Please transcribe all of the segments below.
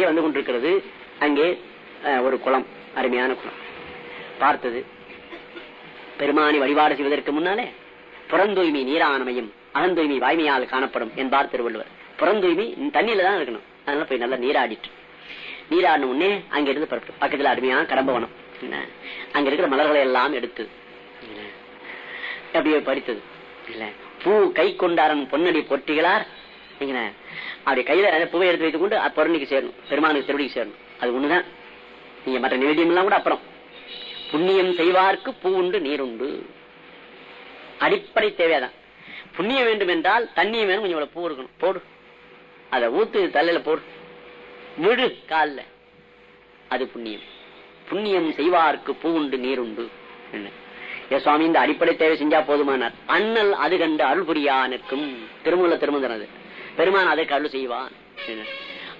அப்படியே வந்து கொண்டிருக்கிறது. அங்கே ஒரு குளம் அருமையான குளம். பார்த்தது. பெருமானி வழிபாடு செய்வதற்கு முன்னாலே புறந்தூய்மை நீரானமையும் அகந்தூய்மை வாய்மையால் காணப்படும் என்பார் திருவள்ளுவர். புறந்தூய்மை தண்ணியில தான் இருக்கணும். அதனால போய் நல்லா நீராடிட்டு. நீராடின உடனே அங்க இருந்து பக்கத்துல அருமையான கடம்பவனம்? அங்க இருக்கிற மலர்களை எல்லாம் எடுத்து? அப்படியே படித்தது இல்ல. பூ கை கொண்டாரன் பொன்னடி பொட்டிகளார் என்ன? அப்படி கையில அந்த பூவை எடுத்து வைத்துக் கொண்டு பொருளுக்கு சேரணும் பெருமானுக்கு திருவடிக்கு சேரணும். அது ஒண்ணுதான். நீங்க மற்ற நிவேதியம் எல்லாம் கூட அப்புறம். புண்ணியம் செய்வார்க்கு பூ உண்டு நீர் உண்டு. அடிப்படை தேவையாதான். புண்ணியம் வேண்டும் என்றால் தண்ணியும் வேணும் கொஞ்சம் பூ இருக்கணும். போடு. அதை ஊத்து தலையில போடு. விடு கால்ல. அது புண்ணியம். புண்ணியம் செய்வார்க்கு பூ உண்டு நீர் உண்டு. ஏ சுவாமி இந்த அடிப்படை தேவை செஞ்சா போதுமானார். அண்ணல் அது கண்டு அருள் புரியா நிற்கும் திருமூல திருமந்தனது அது. பெருமான் அதற்கு அருள் செய்வான்.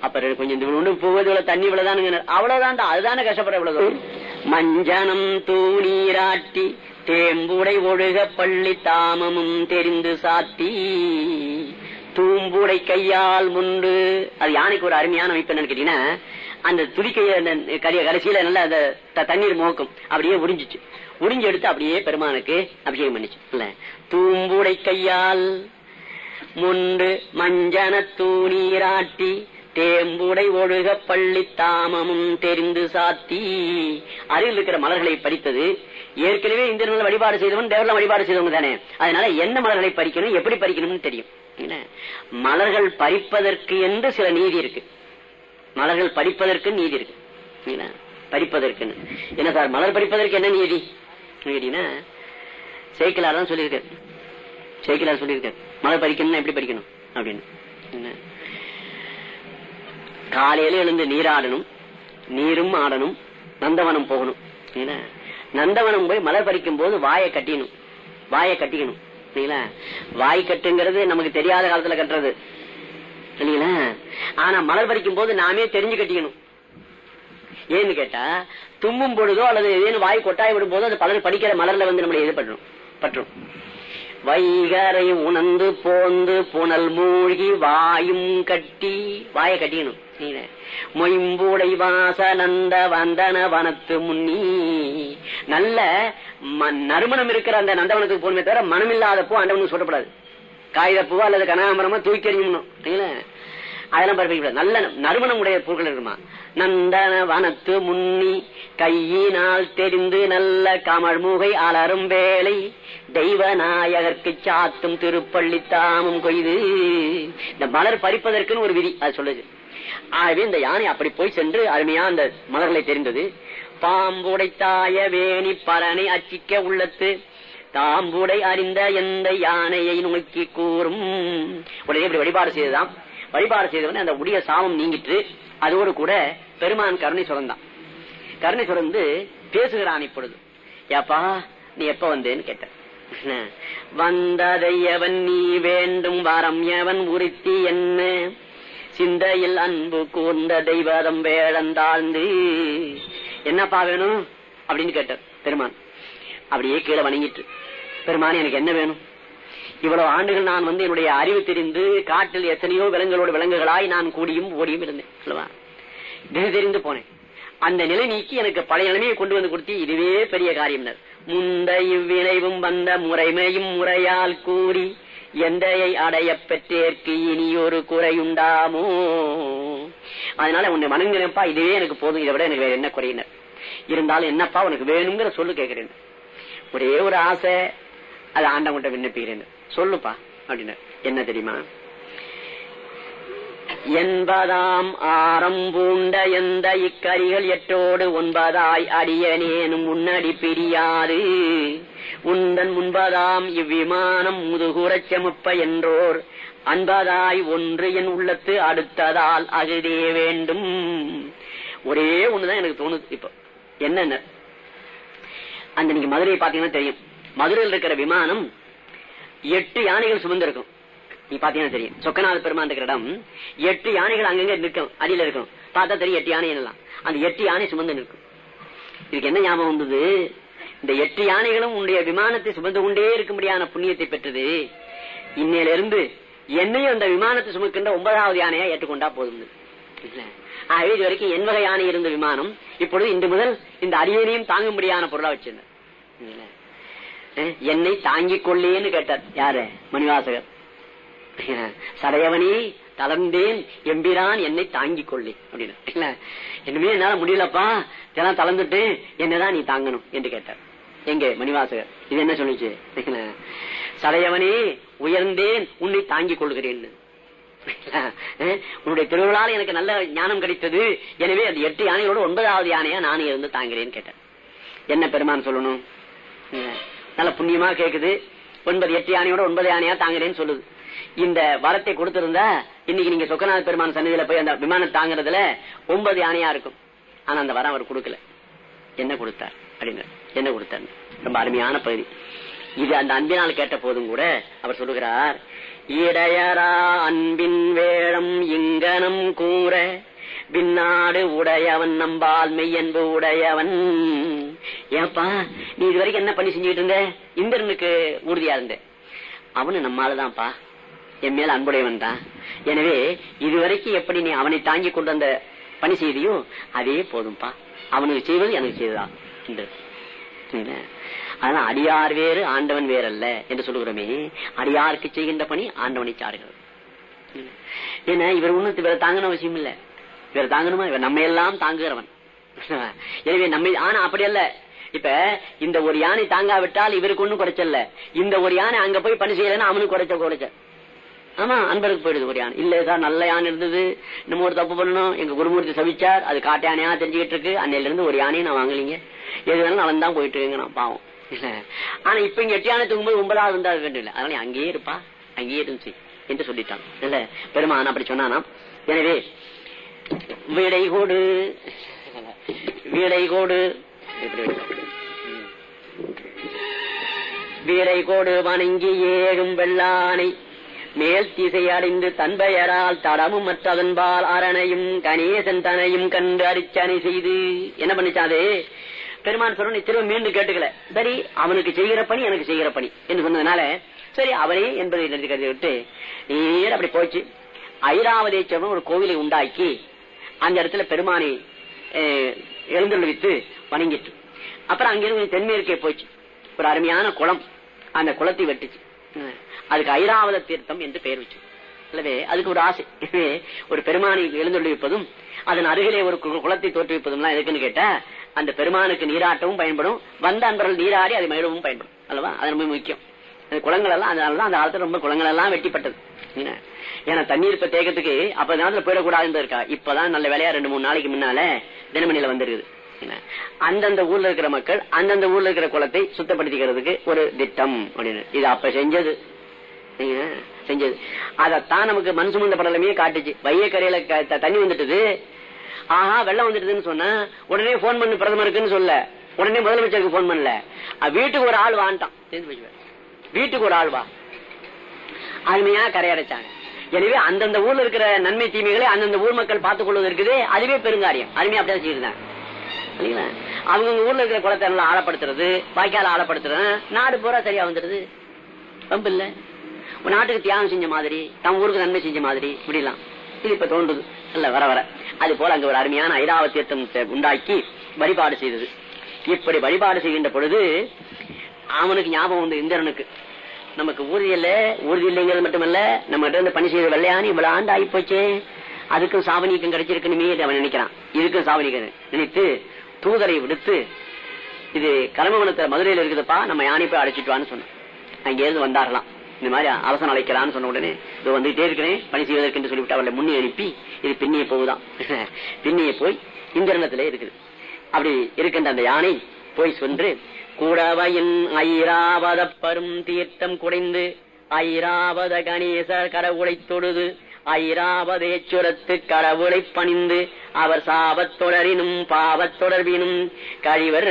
அப்புறம் கொஞ்சம் இந்த ஒண்ணு போவது இவ்வளவு தண்ணி இவ்வளவுதான் அவ்வளவுதான் அதுதானே கஷ்டப்பட இவ்வளவு. மஞ்சனம் தூணீராட்டி தேம்புடை ஒழுக பள்ளி தாமமும் தெரிந்து சாத்தி தூம்புடை கையால் முண்டு. அது யானைக்கு ஒரு அருமையான அமைப்பு என்னன்னு கேட்டீங்கன்னா அந்த துதிக்கைய கரிய கடைசியில நல்லா அந்த த- தண்ணீர் மோக்கும். அப்படியே உறிஞ்சிச்சு. உறிஞ்சு எடுத்து அப்படியே பெருமானுக்கு அபிஷேகம் பண்ணிச்சு. இல்ல. தூம்புடை கையால் முண்டு மஞ்சன தூணீராட்டி தேம்புடை ஒழுக பள்ளி தாமமும் தெரிந்து சாத்தி. அருகில் இருக்கிற மலர்களை பறித்தது ஏற்கனவே இந்திரர்கள் வழிபாடு செய்தவன் தேவரெல்லாம் வழிபாடு செய்தவங்க தானே. அதனால என்ன மலர்களை பறிக்கணும் எப்படி பறிக்கணும்னு தெரியும். மலர்கள் பறிப்பதற்கு என்று சில நீதி இருக்கு. மலர்கள் பறிப்பதற்கு நீதி இருக்கு. படிப்பதற்கு பறிப்பதற்குன்னு என்ன சார் மலர் பறிப்பதற்கு என்ன நீதி? கேட்டீங்கன்னா சேக்கிலார் தான் சொல்லியிருக்காரு. சேக்கிலார் சொல்லியிருக்காரு. மலர் பறிக்கணும்னா எப்படி பறிக்கணும்? அப்படின்னு. காலையில எழுந்து நீராடணும் நீரும் ஆடணும் நந்தவனம் போகணும். நந்தவனம் போய் மலர் பறிக்கும் போது வாயை கட்டிடணும் வாயை கட்டிக்கணும். வாய் கட்டுங்கிறது நமக்கு தெரியாத காலத்துல கட்டுறது. இல்லைங்களா? ஆனா மலர் பறிக்கும் போது நாமே தெரிஞ்சு கட்டிக்கணும். ஏன்னு கேட்டா தும்மும் பொழுதோ அல்லது ஏதேனும் வாய் கொட்டாய் விடும் போதோ அது பலர் படிக்கிற மலர்ல வந்து நம்மளை இது பற்றும் பற்றும் வைகரை உணர்ந்து போந்து புனல் மூழ்கி வாயும் கட்டி வாயை கட்டியணும் மொயம்பூடை வாச நந்த வந்தன வனத்து முன்னி. நல்ல ம- நறுமணம் இருக்கிற அந்த நந்தவனத்துக்கு போகணுமே தவிர மனமில்லாத பூ ஆண்டவனுக்கு சொல்லப்படாது. காகித பூவா அல்லது கனகாமரமா தூக்கி எறியணும் அதெல்லாம் பரப்பிக்கூடாது நல்ல நறுமணம் உடைய பொருட்கள் இருக்குமா? நந்தன வனத்து முன்னி கையினால் தெரிந்து நல்ல கமல் மூகை அலரும் வேலை தெய்வ நாயகர்க்கு சாத்தும் திருப்பள்ளி தாமும் கொய்து. இந்த மலர் பறிப்பதற்குன்னு ஒரு விதி அது சொல்லுது. ஆகவே இந்த யானை அப்படி போய் சென்று அருமையா அந்த மலர்களை தெரிந்தது. பாம்புடைத்தாய வேணி பரனை அச்சிக்க உள்ளத்து தாம்புடை அறிந்த எந்த யானையை நோக்கி கூறும்? உடனே இப்படி வழிபாடு செய்துதான் வழிபாடு செய்தவன அந்த உடைய சாமம் நீங்கிட்டு அதோடு கூட பெருமான் கருணை சுரந்தான் கருணை சுரந்து பேசுகிறான் இப்பொழுது. ஏப்பா நீ எப்ப வந்தேன்னு கேட்ட வந்ததை எவன் நீ வேண்டும் வரம் எவன் உறுத்தி என்ன? சிந்தையில் அன்பு கூர்ந்த தெய்வதம் வேளந்தாழ்ந்து என்னப்பா வேணும்? அப்படின்னு கேட்டார் பெருமான். அப்படியே கீழே வணங்கிட்டு பெருமான் எனக்கு என்ன வேணும்? இவ்வளவு ஆண்டுகள் நான் வந்து என்னுடைய அறிவு தெரிந்து காட்டில் எத்தனையோ விலங்குகளோட விலங்குகளாய் நான் கூடியும் ஓடியும் இருந்தேன் அல்லவா? திசை தெரிந்து போனேன். அந்த நிலை நீக்கி எனக்கு பழைய நிலைமையை கொண்டு வந்து கொடுத்து இதுவே பெரிய காரியம். முந்த இவ்விளைவும் வந்த முறைமையும் முறையால் கூறி எந்தையை அடைய பெற்றேற்கு இனி ஒரு குறையுண்டாமோ? அதனால உன்னை வணங்கினப்பா இதுவே எனக்கு போதும். இதை விட எனக்கு வேற என்ன குறையினர்? இருந்தாலும் என்னப்பா உனக்கு வேணுங்கிற சொல்லு கேட்கிறேன். ஒரே ஒரு ஆசை அது ஆண்டவங்கிட்ட விண்ணப்பிக்கிறேன். சொல்லுப்பா அப்படின்னு என்ன தெரியுமா? என்பதாம் ஆரம்பூண்ட எந்த இக்கரிகள் எட்டோடு ஒன்பதாய் அடியனேனும் முன்னடி பிரியாது. உந்தன் முன்பதாம் இவ்விமானம் முதுகுறச் செமுப்ப என்றோர். அன்பதாய் ஒன்று என் உள்ளத்து அடுத்ததால் அகுதே வேண்டும். ஒரே ஒண்ணுதான் எனக்கு தோணுது இப்போ. என்னென்ன? அந்த நீங்க மதுரையை பாத்தீங்கன்னா தெரியும். மதுரையில் இருக்கிற விமானம் எட்டு யானைகள் சுமந்திருக்கும். நீ பாத்தீங்கன்னா தெரியும். சொக்கநாத பெருமான் இருக்கிற இடம் எட்டு யானைகள் அங்கங்க நிற்கும் அடியில இருக்கும். பார்த்தா தெரியும் எட்டு யானை எல்லாம் அந்த எட்டு யானை சுமந்து நிற்கும். இதுக்கு என்ன ஞாபகம் வந்தது? இந்த எட்டு யானைகளும் உன்னுடைய விமானத்தை சுமந்து கொண்டே இருக்கும்படியான புண்ணியத்தை பெற்றது. இன்னையில இருந்து என்னையும் அந்த விமானத்தை சுமக்கின்ற ஒன்பதாவது யானையா ஏற்றுக்கொண்டா போதும் ஆகவே இது வரைக்கும் என் வகை யானை இருந்த விமானம் இப்பொழுது இன்று முதல் இந்த அரியணையும் தாங்கும்படியான பொருளா வச்சிருந்தேன். என்னை தாங்கிக் கொள்ளேன்னு கேட்டார். யாரு? மணிவாசகர். சடையவனே தளர்ந்தேன் எம்பிரான் என்னை தாங்கிக் கொள்ளே அப்படின்னு. இல்ல இனிமே என்னால முடியலப்பா. இதெல்லாம் தளர்ந்துட்டு என்னதான் நீ தாங்கணும் என்று கேட்டார். எங்க? மணிவாசகர். இது என்ன சொல்லிச்சு? சடையவனே உயர்ந்தேன் உன்னை தாங்கிக் கொள்கிறேன் உன்னுடைய திருவிழால எனக்கு நல்ல ஞானம் கிடைத்தது. எனவே அந்த எட்டு யானையோட ஒன்பதாவது யானையா நானே இருந்து தாங்கிறேன்னு கேட்டேன் என்ன பெருமான் சொல்லணும்? நல்ல புண்ணியமா கேக்குது. ஒன்பது எட்டு யானையோட ஒன்பது யானையா தாங்குறேன்னு சொல்லுது. இந்த வரத்தை கொடுத்திருந்தா இன்னைக்கு நீங்க சொக்கநாத பெருமான் சன்னதியில போய் அந்த விமானம் தாங்குறதுல ஒன்பது யானையா இருக்கும். ஆனா அந்த வரம் அவர் கொடுக்கல. என்ன கொடுத்தார்? அப்படின்னு. என்ன கொடுத்தார்? ரொம்ப அருமையான பகுதி. இது அந்த அன்பினால் கேட்ட போதும் கூட அவர் சொல்லுகிறார் இடையரா அன்பின் வேடம் இங்கனம் கூற பின்னாடு உடையவன் நம்பால் மெய்யன்பு உடையவன். ஏப்பா நீ இது வரைக்கும் என்ன பண்ணி செஞ்சுட்டு இருந்த? இந்திரனுக்கு உறுதியா இருந்த. அவனு நம்மாலதான்ப்பா. என் மேல அன்புடையவன் தான். எனவே இதுவரைக்கும் எப்படி நீ அவனை தாங்கி கொண்டு வந்த பணி செய்தியோ அதே போதும்பா அவனுக்கு செய்வது எனக்கு செய்ததான் என்று அதனால அடியார் வேறு ஆண்டவன் வேறல்ல என்று சொல்லுகிறோமே. அடியாருக்கு செய்கின்ற பணி ஆண்டவனை சாருகிறது. ஏன்னா இவர் ஒண்ணு இவரை அவசியம் இல்லை இவர் தாங்கணுமா? இவர் நம்ம எல்லாம் தாங்குகிறவன். எனவே நம்ம ஆனா அப்படி அல்ல இப்ப இந்த ஒரு யானை தாங்காவிட்டால் இவருக்கு ஒண்ணும் குறைச்சல்ல. இந்த ஒரு யானை அங்க போய் பணி செய்யலன்னா அவனுக்கு குறைச்ச குறைச்ச ஆமா அன்பருக்கு போயிடுது ஒரு யானை. இல்ல சார் நல்ல யானை இருந்தது. நம்ம ஒரு தப்பு பண்ணணும். எங்க குருமூர்த்தி சவிச்சார் அது காட்டு யானையா தெரிஞ்சுக்கிட்டு இருக்கு. அன்னையில இருந்து ஒரு யானையை நான் வாங்கலீங்க. எது வேணாலும் அவன் தான் போயிட்டு இருக்குங்க நான் பாவம். இல்ல. ஆனா இப்ப இங்க எட்டு யானை தூங்கும்போது ஒன்பதாவது இருந்தா வேண்டும் இல்ல அதனால அங்கேயே இருப்பா. அங்கேயே இருந்துச்சு என்று சொல்லிட்டான். இல்ல பெருமான் அப்படி சொன்னானா எனவே விடை கொடு விடை கொடு வீரை கோடு வணங்கி ஏழும் வெள்ளானை. மேல் திசை அடைந்து தன்பெயரால் தடமும் மற்றதன்பால் அரணையும் கணேசன் தனையும் கண்டு அரிச்சனை செய்து. என்ன பண்ணிச்சாது பெருமான் சொல்ல திரும்ப மீண்டும் கேட்டுக்கல. சரி அவனுக்கு செய்கிற பணி எனக்கு செய்கிற பணி என்று சொன்னதுனால சரி அவரே என்பதை நினைத்து கருதி விட்டு நீர் அப்படி போச்சு. ஐராவதேச்சவன் ஒரு கோவிலை உண்டாக்கி அந்த இடத்துல பெருமானை அஹ், வணங்கிட்டு அப்புறம் அங்கிருந்து தென்மேற்கே போச்சு ஒரு அருமையான குளம். அந்த குளத்தை வெட்டுச்சு. அதுக்கு ஐராவத தீர்த்தம் என்று பெயர் வச்சு. அல்லவே அதுக்கு ஒரு ஆசை. ஒரு பெருமானை எழுந்தொழிப்பதும் அதன் அருகிலே ஒரு கு- குளத்தை தோற்றுவிப்பதும் எதுக்குன்னு கேட்டா அந்த பெருமானுக்கு நீராட்டவும் பயன்படும். வந்த அன்பர்கள் நீராடி அதை மயிலவும் பயன்படும். அல்லவா? அது ரொம்ப முக்கியம். அந்த குளங்கள் எல்லாம் அதனாலதான் அந்த காலத்துல ரொம்ப குளங்கள் எல்லாம் வெட்டிப்பட்டது. ஏன்னா தண்ணீர் இப்ப தேக்கத்துக்கு அப்ப நேரத்துல போயிடக்கூடாதுன்னு இருக்கா? இப்பதான் நல்ல வேலையா ரெண்டு மூணு நாளைக்கு முன்னால தினமணியில வந்துருக்குது என்ன? அந்தந்த ஊர்ல இருக்கிற மக்கள் அந்தந்த ஊர்ல இருக்கிற குளத்தை சுத்தப்படுத்திக்கிறதுக்கு ஒரு திட்டம் அப்படின்னு. இது அப்ப செஞ்சது. செஞ்சது. அதத்தான் நமக்கு மண் சுமந்த படலமே காட்டுச்சு. வையக்கரையில தண்ணி வந்துட்டுது. ஆஹா வெள்ளம் வந்துட்டுதுன்னு சொன்னா உடனே போன் பண்ணு பிரதமருக்குன்னு சொல்ல. உடனே முதலமைச்சருக்கு போன் பண்ணல. வீட்டுக்கு ஒரு ஆள் வான்ட்டான். தெரிஞ்சு வீட்டுக்கு ஒரு ஆள் வா. அருமையா கரையடைச்சாங்க. எனவே அந்தந்த ஊர்ல இருக்கிற நன்மை தீமைகளை அந்தந்த ஊர் மக்கள் பார்த்துக் கொள்வது இருக்குது. அதுவே பெருங்காரியம். அருமையா அப்படியே செய்யிருந்தாங்க அவங்க ஊர்ல இருக்கிற குளத்தை எல்லாம் ஆழப்படுத்துறது வாய்க்கால ஆழப்படுத்துறது நாடு பூரா சரியா வந்துடுது. ரொம்ப இல்ல. நாட்டுக்கு தியாகம் செஞ்ச மாதிரி தம் ஊருக்கு நன்மை செஞ்ச மாதிரி இப்படிலாம். இது இப்ப தோன்றுது. இல்ல வர வர. அது போல அங்க ஒரு அருமையான ஐராவ உண்டாக்கி வழிபாடு செய்தது. இப்படி வழிபாடு செய்கின்ற பொழுது அவனுக்கு ஞாபகம் வந்து இந்திரனுக்கு. நமக்கு ஊர்தி இல்ல ஊர்தி இல்லைங்கிறது மட்டுமல்ல நம்ம கிட்ட இருந்து பணி செய்த வெள்ளையானு இவ்வளவு ஆண்டு ஆகி போச்சு. அதுக்கும் சாவணிக்கம் கிடைச்சிருக்கணுமே அவன் நினைக்கிறான். இதுக்கும் சாவணிக்கம் நினைத்து தூதரை விடுத்து இது கலமவனத்துல மதுரையில இருக்குதுப்பா நம்ம யானை போய் அழைச்சிட்டு வான்னு சொன்னோம் அங்கே இருந்து வந்தாரலாம் இந்த மாதிரி அரசன் அழைக்கலான்னு சொன்ன உடனே இது வந்துட்டே இருக்கிறேன் பணி செய்வதற்கு என்று சொல்லிவிட்டு அவளை முன்னே அனுப்பி இது பின்னிய போகுதான். பின்னிய போய் இந்திரணத்திலே இருக்குது. அப்படி இருக்கின்ற அந்த யானை போய் சென்று கூடவையின் ஐராவத பரும் தீர்த்தம் குடைந்து ஐராவத கணேசர் கடவுளை தொழுது ஐராவதேச்சுரத்து கடவுளை பணிந்து அவர் சாபத் தொடரினும் கழிவர்.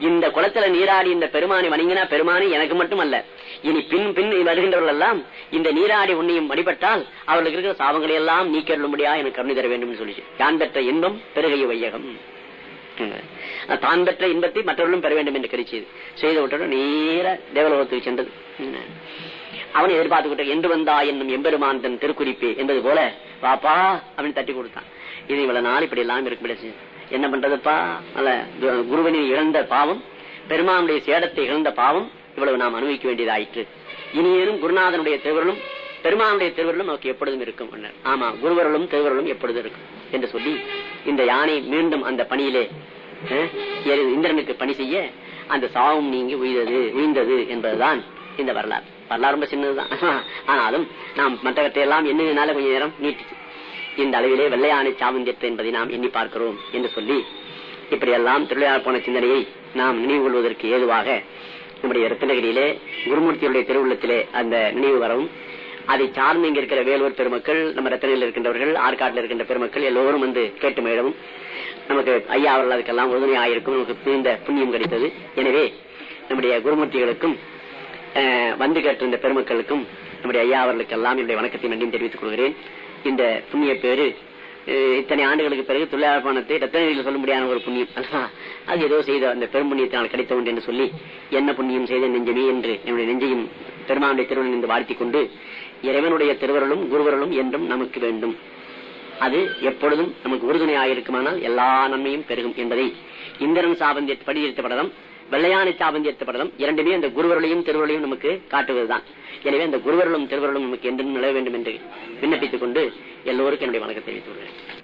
இந்த குளத்துல நீராடி இந்த பெருமானை வணங்கினா பெருமானி எனக்கு மட்டுமல்ல. இனி பின் பின் வருகின்றவர்கள் எல்லாம் இந்த நீராடி உன்னையும் வழிபட்டால் அவர்களுக்கு இருக்கிற சாபங்களை எல்லாம் நீக்கிடும்படியா எனக்கு கருணி தர வேண்டும் சொல்லிச்சு. யான் பெற்ற இன்பம் பெருகைய வையகம். தான் பெற்ற இன்பத்தை மற்றவர்களும் பெற வேண்டும் என்று கருதி செய்து செய்து விட்டோம் நேர தேவலோகத்துக்கு சென்றது. அவனை எதிர்பார்த்துக்கிட்ட என்று வந்தா என்னும் எம்பெருமான் தன் திருக்குறிப்பு என்பது போல பாப்பா அப்படின்னு தட்டி கொடுத்தான். இது இவ்வளவு நாள் இப்படி எல்லாம் இருக்க என்ன பண்றதுப்பா? அல்ல குருவனின் இழந்த பாவம் பெருமானுடைய சேடத்தை இழந்த பாவம் இவ்வளவு நாம் அனுபவிக்க வேண்டியதாயிற்று. இனியேனும் குருநாதனுடைய திருவருளும் பெருமானுடைய திருவருளும் நமக்கு எப்பொழுதும் இருக்கும் ஆமா குருவர்களும் திருவருளும் எப்பொழுதும் இருக்கும். என்று சொல்லி இந்த யானை மீண்டும் அந்த பணியிலே இந்திரனுக்கு பணி செய்ய அந்த சாவும் நீங்கி உயிர்ந்தது உய்ந்தது என்பதுதான் இந்த வரலாறு. வரலாறு ரொம்ப சின்னதுதான். ஆனாலும் நாம் மற்றவற்றை எல்லாம் எண்ணினால கொஞ்ச நேரம் நீட்டிச்சு. இந்த அளவிலே வெள்ளையானை சாமந்தியத்தை என்பதை நாம் எண்ணி பார்க்கிறோம் என்று சொல்லி இப்படியெல்லாம் திருவிழா போன சிந்தனையை நாம் நினைவு கொள்வதற்கு ஏதுவாக நம்முடைய ரத்னகிரியிலே குருமூர்த்தியுடைய திருவுள்ளத்திலே அந்த நினைவு வரவும் அதை சார்ந்து இங்க இருக்கிற வேலூர் பெருமக்கள் நம்ம ரத்தனையில் இருக்கின்றவர்கள் ஆற்காட்டில் இருக்கின்ற பெருமக்கள் எல்லோரும் வந்து கேட்டு மேடவும் நமக்கு ஐயா அவர்கள் அதுக்கெல்லாம் உறுதுணையாயிருக்கும் நமக்கு மிகுந்த புண்ணியம் கிடைத்தது. எனவே நம்முடைய குருமூர்த்திகளுக்கும் அஹ், வந்து கேட்டிருந்த பெருமக்களுக்கும் நம்முடைய ஐயா அவர்களுக்கெல்லாம் என்னுடைய வணக்கத்தை நன்றியும் தெரிவித்துக் கொள்கிறேன். இந்த புண்ணிய பேரு இத்தனை ஆண்டுகளுக்கு பிறகு தொழிலாளர்பானத்தை ரத்தனகிரியில் சொல்ல முடியாத ஒரு புண்ணியம். அல்லவா? அது ஏதோ செய்த அந்த பெரும் புண்ணியத்தினால் கிடைத்த ஒன்று என்று சொல்லி என்ன புண்ணியம் செய்த நெஞ்சமே என்று என்னுடைய நெஞ்சையும் பெருமானுடைய திருவள்ளுவர் என்று வாழ்த்திக் கொண்டு இறைவனுடைய திருவருளும் குருவருளும் என்றும் நமக்கு வேண்டும். அது எப்பொழுதும் நமக்கு உறுதுணையாயிருக்குமானால் எல்லா நன்மையும் பெருகும் என்பதை இந்திரன் சாபந்திய படியிருத்த படலம் வெள்ளையானை சாபந்தியத்த படலம் இரண்டுமே அந்த குருவருளையும் திருவருளையும் நமக்கு காட்டுவதுதான். எனவே அந்த குருவருளும் திருவருளும் நமக்கு என்றும் நிலவ வேண்டும் என்று விண்ணப்பித்துக் கொண்டு எல்லோருக்கும் என்னுடைய வணக்கத்தை தெரிவித்துள்ளேன்